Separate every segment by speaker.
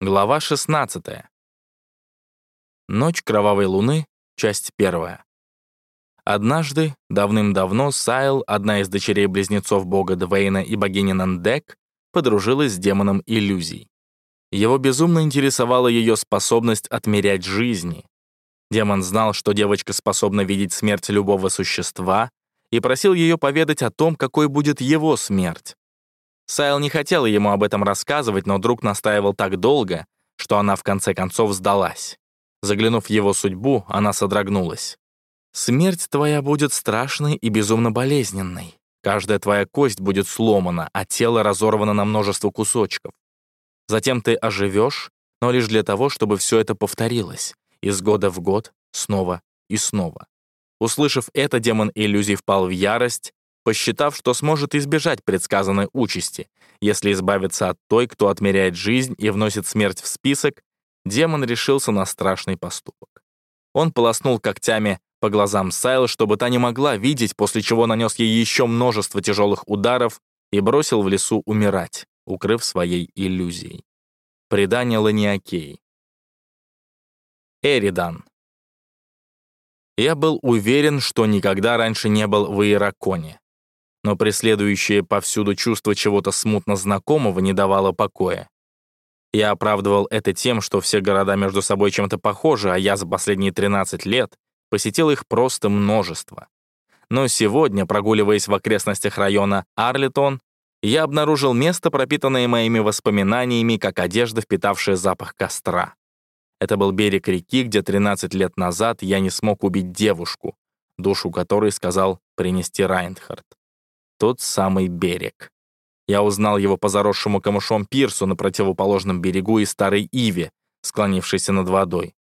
Speaker 1: Глава 16. Ночь кровавой луны, часть первая. Однажды, давным-давно, Сайл, одна из дочерей-близнецов бога Двейна и богини Нандек, подружилась с демоном иллюзий. Его безумно интересовала ее способность отмерять жизни. Демон знал, что девочка способна видеть смерть любого существа, и просил ее поведать о том, какой будет его смерть. Сайл не хотела ему об этом рассказывать, но друг настаивал так долго, что она в конце концов сдалась. Заглянув в его судьбу, она содрогнулась. «Смерть твоя будет страшной и безумно болезненной. Каждая твоя кость будет сломана, а тело разорвано на множество кусочков. Затем ты оживешь, но лишь для того, чтобы все это повторилось, из года в год, снова и снова. Услышав это, демон иллюзий впал в ярость посчитав, что сможет избежать предсказанной участи. Если избавиться от той, кто отмеряет жизнь и вносит смерть в список, демон решился на страшный поступок. Он полоснул когтями по глазам Сайл, чтобы та не могла видеть, после чего нанес ей еще множество тяжелых ударов и бросил в лесу умирать, укрыв своей иллюзией. Предание Ланиакеи. Эридан. Я был уверен, что никогда раньше не был в Иераконе но преследующее повсюду чувство чего-то смутно знакомого не давало покоя. Я оправдывал это тем, что все города между собой чем-то похожи, а я за последние 13 лет посетил их просто множество. Но сегодня, прогуливаясь в окрестностях района Арлитон, я обнаружил место, пропитанное моими воспоминаниями, как одежда, впитавшая запах костра. Это был берег реки, где 13 лет назад я не смог убить девушку, душу которой сказал принести Райнхард тот самый берег. Я узнал его по заросшему камышом пирсу на противоположном берегу и старой иве, склонившейся над водой.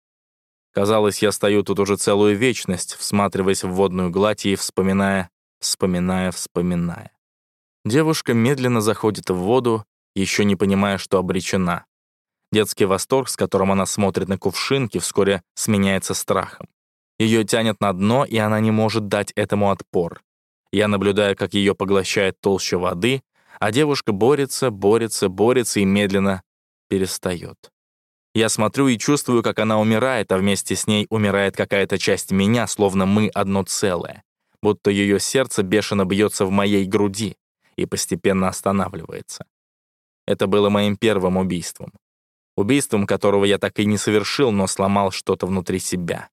Speaker 1: Казалось, я стою тут уже целую вечность, всматриваясь в водную гладь и вспоминая, вспоминая, вспоминая. Девушка медленно заходит в воду, еще не понимая, что обречена. Детский восторг, с которым она смотрит на кувшинки, вскоре сменяется страхом. Ее тянет на дно, и она не может дать этому отпор. Я наблюдаю, как ее поглощает толща воды, а девушка борется, борется, борется и медленно перестает. Я смотрю и чувствую, как она умирает, а вместе с ней умирает какая-то часть меня, словно мы одно целое, будто ее сердце бешено бьется в моей груди и постепенно останавливается. Это было моим первым убийством. Убийством, которого я так и не совершил, но сломал что-то внутри себя.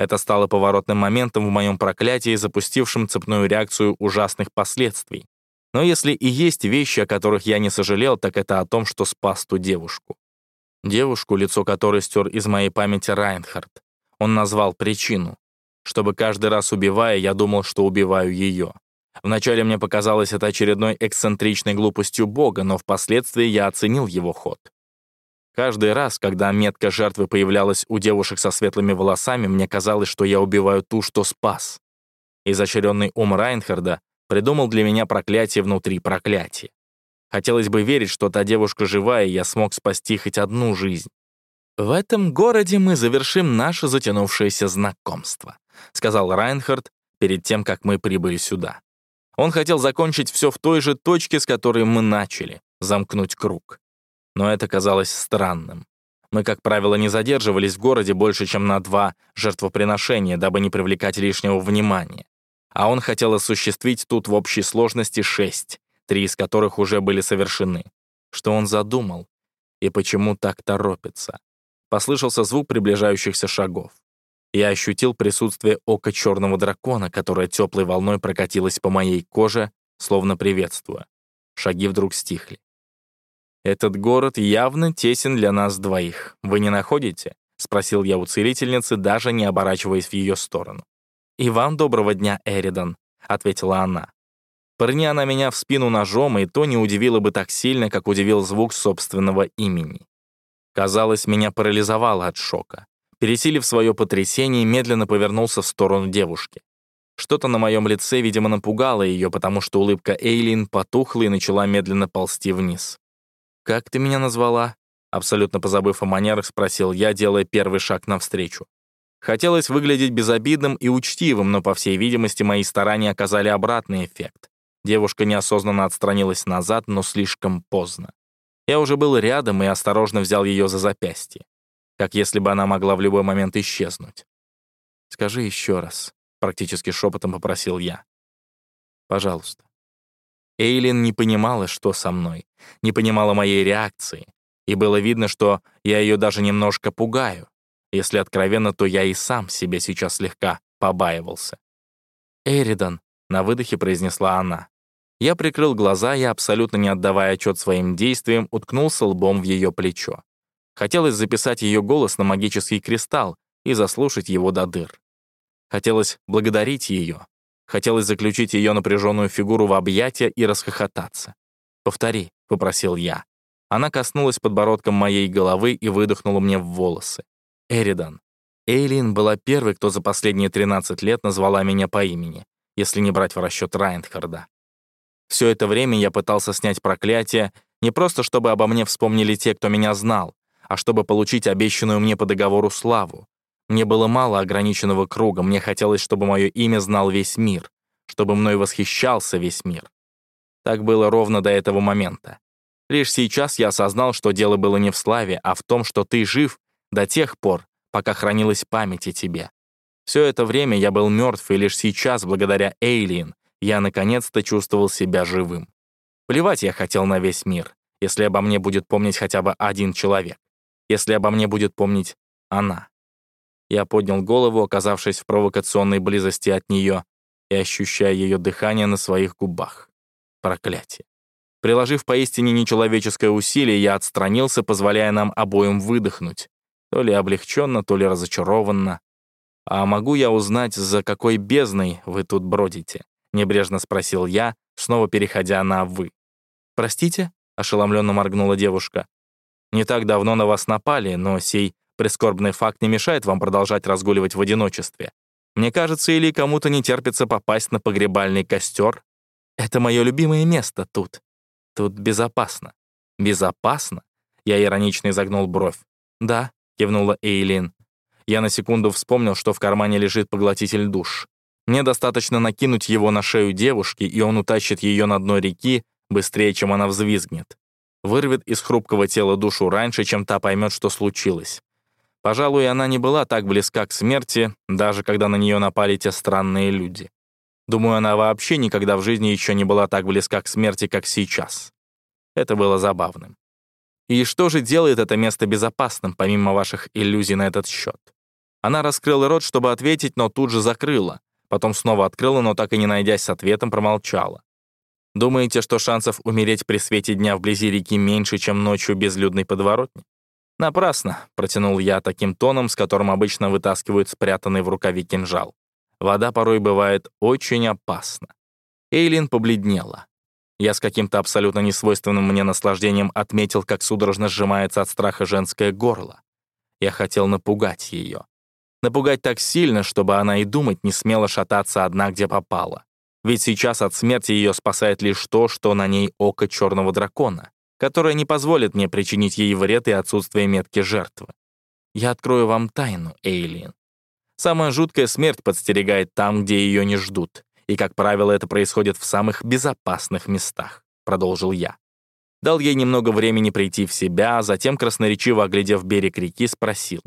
Speaker 1: Это стало поворотным моментом в моем проклятии, запустившим цепную реакцию ужасных последствий. Но если и есть вещи, о которых я не сожалел, так это о том, что спас ту девушку. Девушку, лицо которой стер из моей памяти Райнхард. Он назвал причину. Чтобы каждый раз убивая, я думал, что убиваю ее. Вначале мне показалось это очередной эксцентричной глупостью Бога, но впоследствии я оценил его ход. Каждый раз, когда метка жертвы появлялась у девушек со светлыми волосами, мне казалось, что я убиваю ту, что спас. Изощренный ум Райнхарда придумал для меня проклятие внутри проклятия. Хотелось бы верить, что та девушка живая, и я смог спасти хоть одну жизнь. «В этом городе мы завершим наше затянувшееся знакомство», сказал Райнхард перед тем, как мы прибыли сюда. Он хотел закончить все в той же точке, с которой мы начали, замкнуть круг но это казалось странным. Мы, как правило, не задерживались в городе больше, чем на два жертвоприношения, дабы не привлекать лишнего внимания. А он хотел осуществить тут в общей сложности шесть, три из которых уже были совершены. Что он задумал? И почему так торопится? Послышался звук приближающихся шагов. Я ощутил присутствие ока черного дракона, которое теплой волной прокатилось по моей коже, словно приветствуя. Шаги вдруг стихли. «Этот город явно тесен для нас двоих. Вы не находите?» — спросил я у целительницы, даже не оборачиваясь в ее сторону. «И вам доброго дня, Эридан», — ответила она. Парни она меня в спину ножом, и то не удивило бы так сильно, как удивил звук собственного имени. Казалось, меня парализовало от шока. Пересилив свое потрясение, медленно повернулся в сторону девушки. Что-то на моем лице, видимо, напугало ее, потому что улыбка Эйлин потухла и начала медленно ползти вниз. «Как ты меня назвала?» Абсолютно позабыв о манерах, спросил я, делая первый шаг навстречу. Хотелось выглядеть безобидным и учтивым, но, по всей видимости, мои старания оказали обратный эффект. Девушка неосознанно отстранилась назад, но слишком поздно. Я уже был рядом и осторожно взял ее за запястье, как если бы она могла в любой момент исчезнуть. «Скажи еще раз», — практически шепотом попросил я. «Пожалуйста». Эйлин не понимала, что со мной, не понимала моей реакции, и было видно, что я ее даже немножко пугаю. Если откровенно, то я и сам себе сейчас слегка побаивался. «Эридан», — на выдохе произнесла она. Я прикрыл глаза и, абсолютно не отдавая отчет своим действиям, уткнулся лбом в ее плечо. Хотелось записать ее голос на магический кристалл и заслушать его до дыр. Хотелось благодарить ее. Хотелось заключить ее напряженную фигуру в объятия и расхохотаться. «Повтори», — попросил я. Она коснулась подбородком моей головы и выдохнула мне в волосы. «Эридан». Эйлин была первой, кто за последние 13 лет назвала меня по имени, если не брать в расчет Райндхарда. Все это время я пытался снять проклятие не просто чтобы обо мне вспомнили те, кто меня знал, а чтобы получить обещанную мне по договору славу. Мне было мало ограниченного круга, мне хотелось, чтобы мое имя знал весь мир, чтобы мной восхищался весь мир. Так было ровно до этого момента. Лишь сейчас я осознал, что дело было не в славе, а в том, что ты жив до тех пор, пока хранилась память о тебе. Все это время я был мертв, и лишь сейчас, благодаря Эйлиен, я наконец-то чувствовал себя живым. Плевать я хотел на весь мир, если обо мне будет помнить хотя бы один человек, если обо мне будет помнить она. Я поднял голову, оказавшись в провокационной близости от нее и ощущая ее дыхание на своих губах. Проклятие. Приложив поистине нечеловеческое усилие, я отстранился, позволяя нам обоим выдохнуть. То ли облегченно, то ли разочарованно. «А могу я узнать, за какой бездной вы тут бродите?» — небрежно спросил я, снова переходя на «вы». «Простите?» — ошеломленно моргнула девушка. «Не так давно на вас напали, но сей прискорбный факт не мешает вам продолжать разгуливать в одиночестве. Мне кажется, или кому-то не терпится попасть на погребальный костер. Это мое любимое место тут. Тут безопасно». «Безопасно?» Я иронично изогнул бровь. «Да», — кивнула Эйлин. Я на секунду вспомнил, что в кармане лежит поглотитель душ. Мне достаточно накинуть его на шею девушки, и он утащит ее на дно реки быстрее, чем она взвизгнет. Вырвет из хрупкого тела душу раньше, чем та поймет, что случилось. Пожалуй, она не была так близка к смерти, даже когда на нее напали те странные люди. Думаю, она вообще никогда в жизни еще не была так близка к смерти, как сейчас. Это было забавным. И что же делает это место безопасным, помимо ваших иллюзий на этот счет? Она раскрыла рот, чтобы ответить, но тут же закрыла. Потом снова открыла, но так и не найдясь с ответом, промолчала. Думаете, что шансов умереть при свете дня вблизи реки меньше, чем ночью безлюдной подворотни? Напрасно, протянул я таким тоном, с которым обычно вытаскивают спрятанный в рукаве кинжал. Вода порой бывает очень опасна. Эйлин побледнела. Я с каким-то абсолютно несвойственным мне наслаждением отметил, как судорожно сжимается от страха женское горло. Я хотел напугать ее. Напугать так сильно, чтобы она и думать не смела шататься одна, где попала. Ведь сейчас от смерти ее спасает лишь то, что на ней око черного дракона, которое не позволит мне причинить ей вред и отсутствие метки жертвы. Я открою вам тайну, Эйлин. Самая жуткая смерть подстерегает там, где ее не ждут, и, как правило, это происходит в самых безопасных местах, продолжил я. Дал ей немного времени прийти в себя, а затем, красноречиво оглядев берег реки, спросил.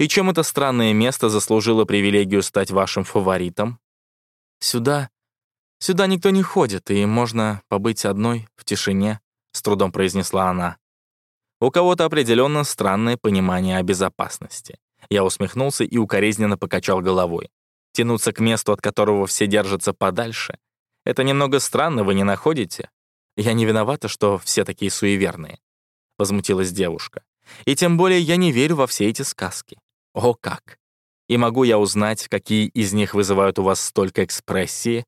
Speaker 1: И чем это странное место заслужило привилегию стать вашим фаворитом? Сюда... Сюда никто не ходит, и можно побыть одной в тишине, с трудом произнесла она. У кого-то определенно странное понимание о безопасности. Я усмехнулся и укоризненно покачал головой. Тянуться к месту, от которого все держатся подальше. Это немного странно, вы не находите? Я не виновата, что все такие суеверные. Возмутилась девушка. И тем более я не верю во все эти сказки. О как! И могу я узнать, какие из них вызывают у вас столько экспрессии?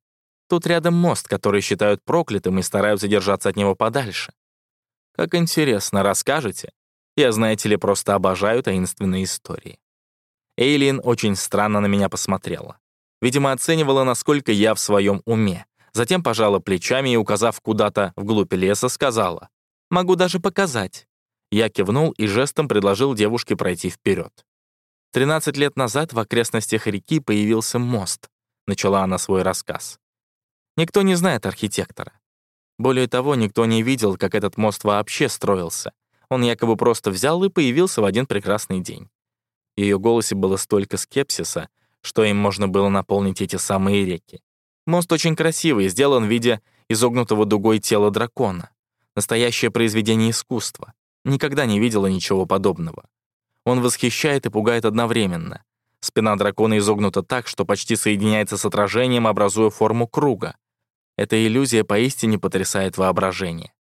Speaker 1: Тут рядом мост, который считают проклятым и стараются держаться от него подальше. Как интересно, расскажете? Я, знаете ли, просто обожаю таинственные истории. Эйлин очень странно на меня посмотрела. Видимо, оценивала, насколько я в своем уме. Затем пожала плечами и, указав куда-то вглубь леса, сказала, «Могу даже показать». Я кивнул и жестом предложил девушке пройти вперед. 13 лет назад в окрестностях реки появился мост, начала она свой рассказ. Никто не знает архитектора. Более того, никто не видел, как этот мост вообще строился. Он якобы просто взял и появился в один прекрасный день. В ее голосе было столько скепсиса, что им можно было наполнить эти самые реки. Мост очень красивый, сделан в виде изогнутого дугой тела дракона. Настоящее произведение искусства. Никогда не видела ничего подобного. Он восхищает и пугает одновременно. Спина дракона изогнута так, что почти соединяется с отражением, образуя форму круга. Эта иллюзия поистине потрясает воображение.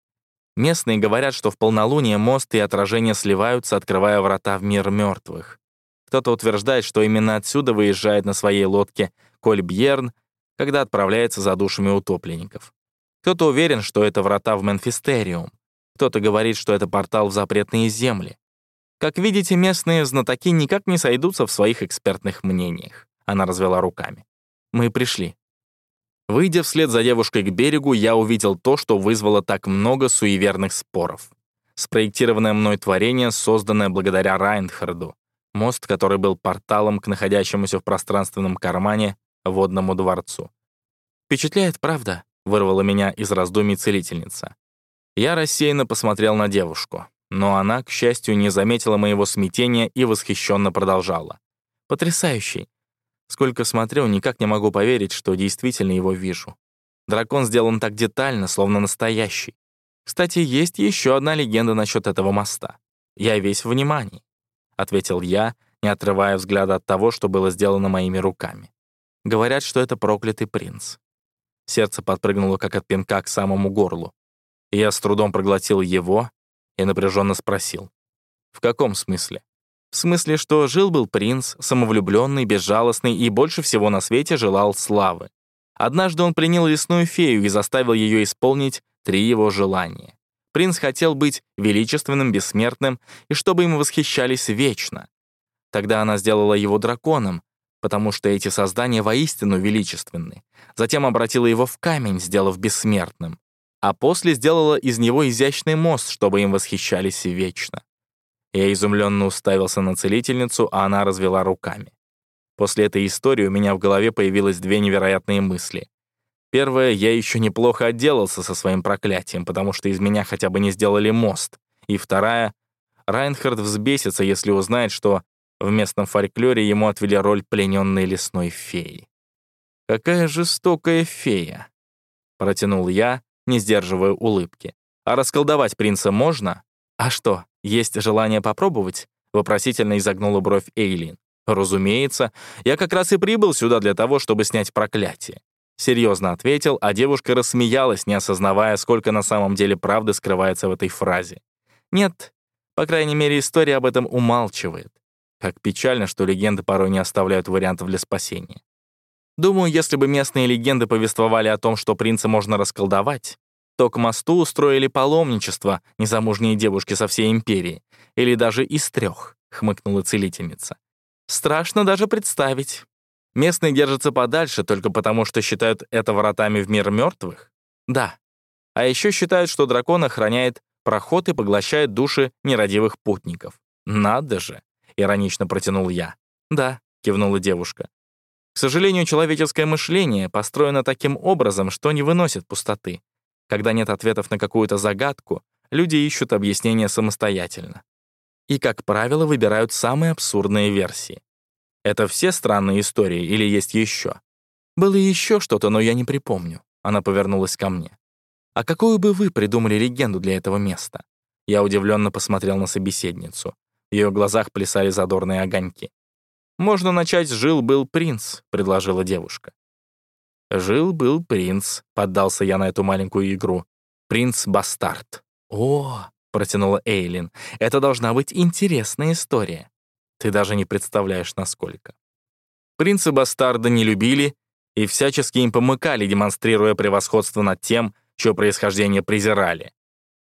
Speaker 1: Местные говорят, что в полнолуние мост и отражение сливаются, открывая врата в мир мертвых. Кто-то утверждает, что именно отсюда выезжает на своей лодке Кольбьерн, когда отправляется за душами утопленников. Кто-то уверен, что это врата в Менфистериум. Кто-то говорит, что это портал в запретные земли. Как видите, местные знатоки никак не сойдутся в своих экспертных мнениях. Она развела руками. Мы пришли. Выйдя вслед за девушкой к берегу, я увидел то, что вызвало так много суеверных споров. Спроектированное мной творение, созданное благодаря Райнхарду. Мост, который был порталом к находящемуся в пространственном кармане водному дворцу. «Впечатляет, правда?» — вырвала меня из раздумий целительница. Я рассеянно посмотрел на девушку но она, к счастью, не заметила моего смятения и восхищенно продолжала. «Потрясающий! Сколько смотрю, никак не могу поверить, что действительно его вижу. Дракон сделан так детально, словно настоящий. Кстати, есть еще одна легенда насчет этого моста. Я весь внимание», — ответил я, не отрывая взгляда от того, что было сделано моими руками. Говорят, что это проклятый принц. Сердце подпрыгнуло, как от пинка, к самому горлу. Я с трудом проглотил его, и напряженно спросил. «В каком смысле?» «В смысле, что жил-был принц, самовлюбленный, безжалостный и больше всего на свете желал славы. Однажды он принял лесную фею и заставил ее исполнить три его желания. Принц хотел быть величественным, бессмертным, и чтобы им восхищались вечно. Тогда она сделала его драконом, потому что эти создания воистину величественны. Затем обратила его в камень, сделав бессмертным а после сделала из него изящный мост, чтобы им восхищались вечно. Я изумленно уставился на целительницу, а она развела руками. После этой истории у меня в голове появилось две невероятные мысли. Первое, я еще неплохо отделался со своим проклятием, потому что из меня хотя бы не сделали мост. И вторая, Райнхард взбесится, если узнает, что в местном фольклоре ему отвели роль плененной лесной феи. «Какая жестокая фея!» — протянул я, не сдерживая улыбки. «А расколдовать принца можно? А что, есть желание попробовать?» Вопросительно изогнула бровь Эйлин. «Разумеется, я как раз и прибыл сюда для того, чтобы снять проклятие». Серьезно ответил, а девушка рассмеялась, не осознавая, сколько на самом деле правды скрывается в этой фразе. «Нет, по крайней мере, история об этом умалчивает. Как печально, что легенды порой не оставляют вариантов для спасения. Думаю, если бы местные легенды повествовали о том, что принца можно расколдовать, то к мосту устроили паломничество незамужние девушки со всей империи, или даже из трех, хмыкнула целительница. Страшно даже представить. Местные держатся подальше только потому, что считают это воротами в мир мертвых? Да. А еще считают, что дракон охраняет проход и поглощает души нерадивых путников. Надо же, иронично протянул я. Да, кивнула девушка. К сожалению, человеческое мышление построено таким образом, что не выносит пустоты. Когда нет ответов на какую-то загадку, люди ищут объяснения самостоятельно. И, как правило, выбирают самые абсурдные версии. Это все странные истории или есть еще? Было еще что-то, но я не припомню. Она повернулась ко мне. А какую бы вы придумали легенду для этого места? Я удивленно посмотрел на собеседницу. В ее глазах плясали задорные огоньки. «Можно начать с «Жил-был принц», — предложила девушка. «Жил-был принц», — поддался я на эту маленькую игру. «Принц-бастард». «О!» — протянула Эйлин. «Это должна быть интересная история. Ты даже не представляешь, насколько». Принцы-бастарда не любили и всячески им помыкали, демонстрируя превосходство над тем, чье происхождение презирали.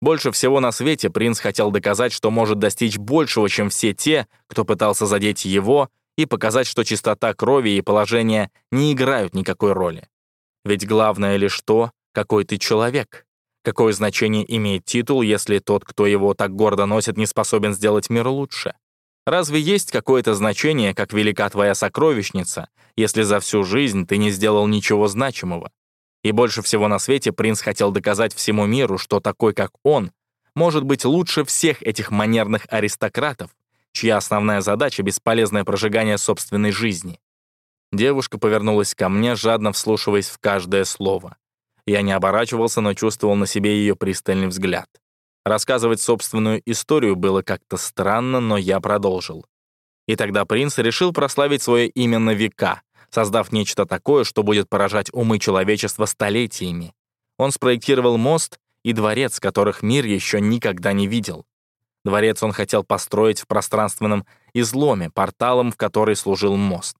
Speaker 1: Больше всего на свете принц хотел доказать, что может достичь большего, чем все те, кто пытался задеть его и показать, что чистота крови и положение не играют никакой роли. Ведь главное лишь то, какой ты человек. Какое значение имеет титул, если тот, кто его так гордо носит, не способен сделать мир лучше? Разве есть какое-то значение, как велика твоя сокровищница, если за всю жизнь ты не сделал ничего значимого? И больше всего на свете принц хотел доказать всему миру, что такой, как он, может быть лучше всех этих манерных аристократов, чья основная задача — бесполезное прожигание собственной жизни. Девушка повернулась ко мне, жадно вслушиваясь в каждое слово. Я не оборачивался, но чувствовал на себе ее пристальный взгляд. Рассказывать собственную историю было как-то странно, но я продолжил. И тогда принц решил прославить свое имя на века, создав нечто такое, что будет поражать умы человечества столетиями. Он спроектировал мост и дворец, которых мир еще никогда не видел. Дворец он хотел построить в пространственном изломе, порталом, в который служил мост.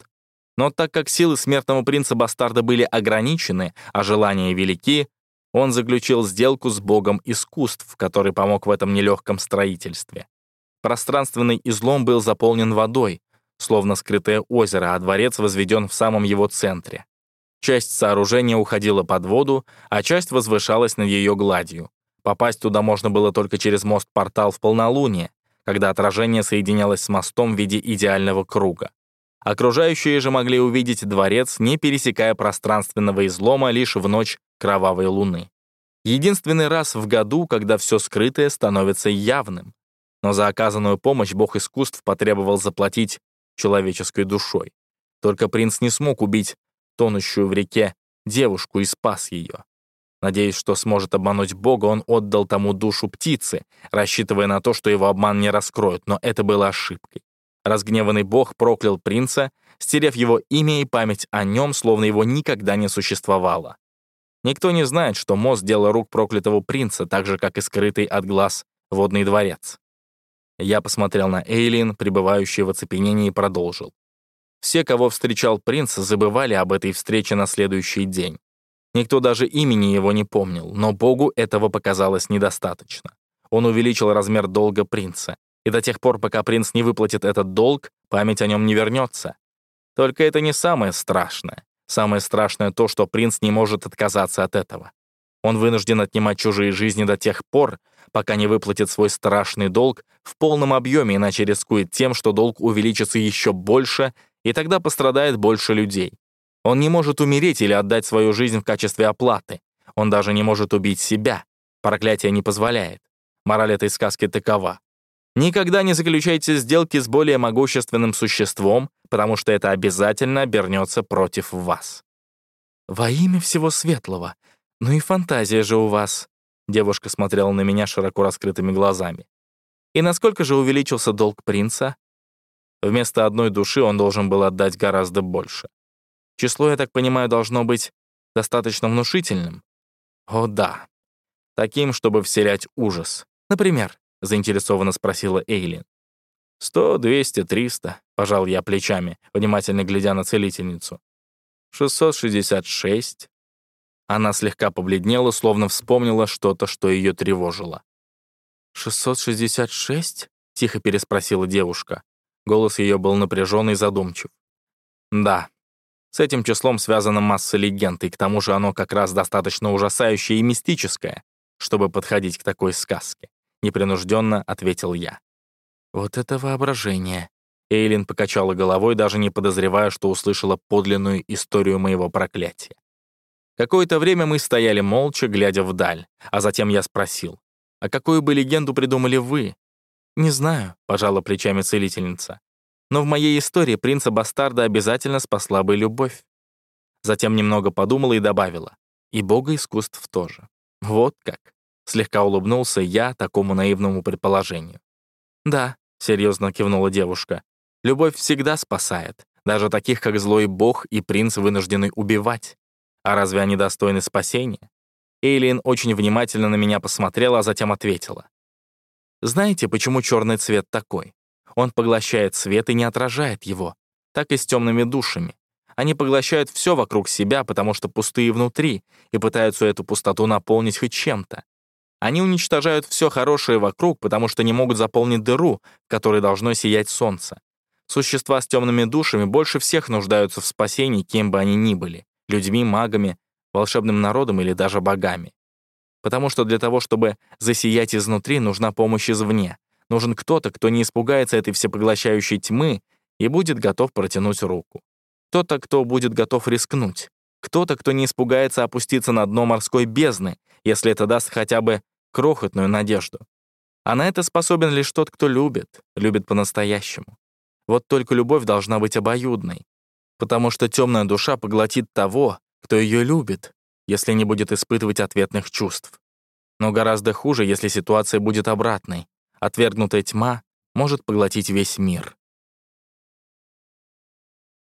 Speaker 1: Но так как силы смертного принца Бастарда были ограничены, а желания велики, он заключил сделку с богом искусств, который помог в этом нелегком строительстве. Пространственный излом был заполнен водой, словно скрытое озеро, а дворец возведен в самом его центре. Часть сооружения уходила под воду, а часть возвышалась над ее гладью. Попасть туда можно было только через мост-портал в полнолуние, когда отражение соединялось с мостом в виде идеального круга. Окружающие же могли увидеть дворец, не пересекая пространственного излома лишь в ночь кровавой луны. Единственный раз в году, когда все скрытое становится явным. Но за оказанную помощь бог искусств потребовал заплатить человеческой душой. Только принц не смог убить тонущую в реке девушку и спас ее. Надеясь, что сможет обмануть Бога, он отдал тому душу птицы, рассчитывая на то, что его обман не раскроют, но это было ошибкой. Разгневанный бог проклял принца, стерев его имя и память о нем, словно его никогда не существовало. Никто не знает, что мост — дело рук проклятого принца, так же, как и скрытый от глаз водный дворец. Я посмотрел на Эйлин, пребывающую в оцепенении, и продолжил. Все, кого встречал принц, забывали об этой встрече на следующий день. Никто даже имени его не помнил, но Богу этого показалось недостаточно. Он увеличил размер долга принца, и до тех пор, пока принц не выплатит этот долг, память о нем не вернется. Только это не самое страшное. Самое страшное то, что принц не может отказаться от этого. Он вынужден отнимать чужие жизни до тех пор, пока не выплатит свой страшный долг в полном объеме, иначе рискует тем, что долг увеличится еще больше, и тогда пострадает больше людей. Он не может умереть или отдать свою жизнь в качестве оплаты. Он даже не может убить себя. Проклятие не позволяет. Мораль этой сказки такова. Никогда не заключайте сделки с более могущественным существом, потому что это обязательно обернется против вас. Во имя всего светлого. Ну и фантазия же у вас. Девушка смотрела на меня широко раскрытыми глазами. И насколько же увеличился долг принца? Вместо одной души он должен был отдать гораздо больше. Число, я так понимаю, должно быть достаточно внушительным. О да. Таким, чтобы вселять ужас. Например, — заинтересованно спросила Эйлин. «Сто, двести, триста», — пожал я плечами, внимательно глядя на целительницу. «Шестьсот шестьдесят шесть». Она слегка побледнела, словно вспомнила что-то, что ее тревожило. «Шестьсот шестьдесят шесть?» — тихо переспросила девушка. Голос ее был напряженный и задумчив. «Да. С этим числом связана масса легенд, и к тому же оно как раз достаточно ужасающее и мистическое, чтобы подходить к такой сказке непринужденно ответил я. «Вот это воображение!» Эйлин покачала головой, даже не подозревая, что услышала подлинную историю моего проклятия. Какое-то время мы стояли молча, глядя вдаль, а затем я спросил, «А какую бы легенду придумали вы?» «Не знаю», — пожала плечами целительница. «Но в моей истории принца Бастарда обязательно спасла бы любовь». Затем немного подумала и добавила, «И бога искусств тоже». Вот как. Слегка улыбнулся я такому наивному предположению. «Да», — серьезно кивнула девушка, «любовь всегда спасает, даже таких, как злой бог и принц, вынужденный убивать. А разве они достойны спасения?» Эйлин очень внимательно на меня посмотрела, а затем ответила. «Знаете, почему черный цвет такой? Он поглощает свет и не отражает его. Так и с темными душами. Они поглощают все вокруг себя, потому что пустые внутри, и пытаются эту пустоту наполнить хоть чем-то. Они уничтожают все хорошее вокруг, потому что не могут заполнить дыру, в которой должно сиять солнце. Существа с темными душами больше всех нуждаются в спасении, кем бы они ни были — людьми, магами, волшебным народом или даже богами. Потому что для того, чтобы засиять изнутри, нужна помощь извне. Нужен кто-то, кто не испугается этой всепоглощающей тьмы и будет готов протянуть руку. Кто-то, кто будет готов рискнуть. Кто-то, кто не испугается опуститься на дно морской бездны, если это даст хотя бы крохотную надежду. А на это способен лишь тот, кто любит, любит по-настоящему. Вот только любовь должна быть обоюдной, потому что темная душа поглотит того, кто ее любит, если не будет испытывать ответных чувств. Но гораздо хуже, если ситуация будет обратной. Отвергнутая тьма может поглотить весь мир.